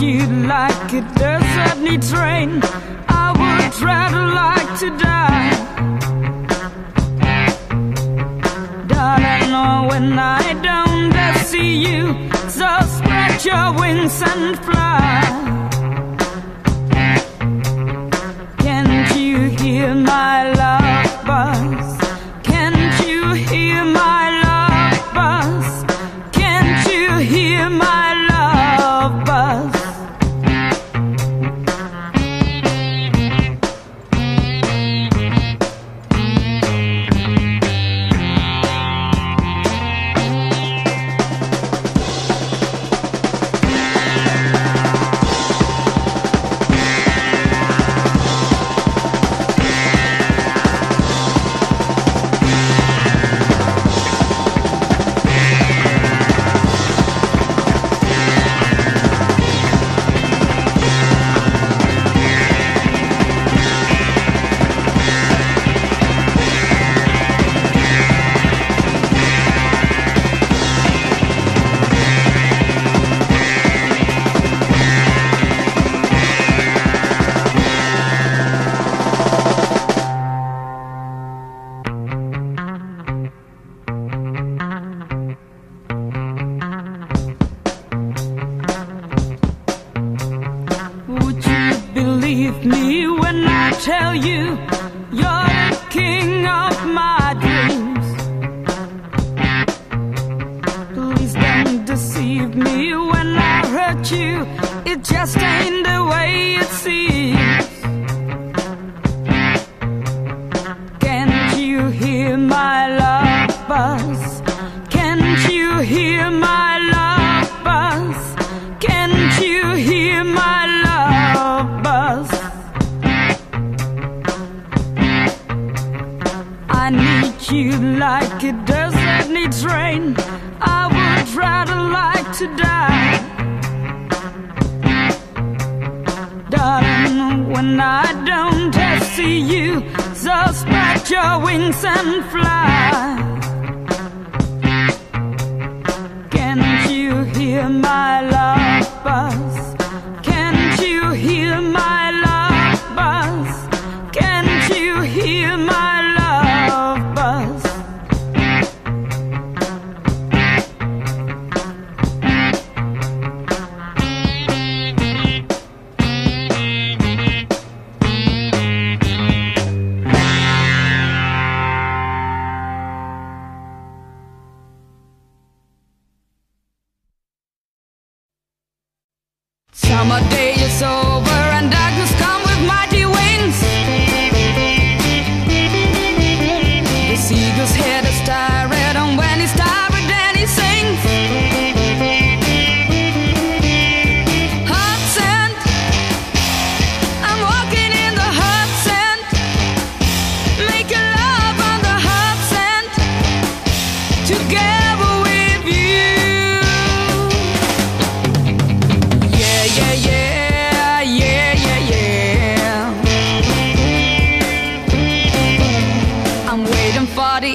you like a desert desertly train. I would travel like to die. Darling, know when I don't see you, so spread your wings and fly.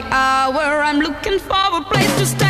hour. I'm looking for a place to stay.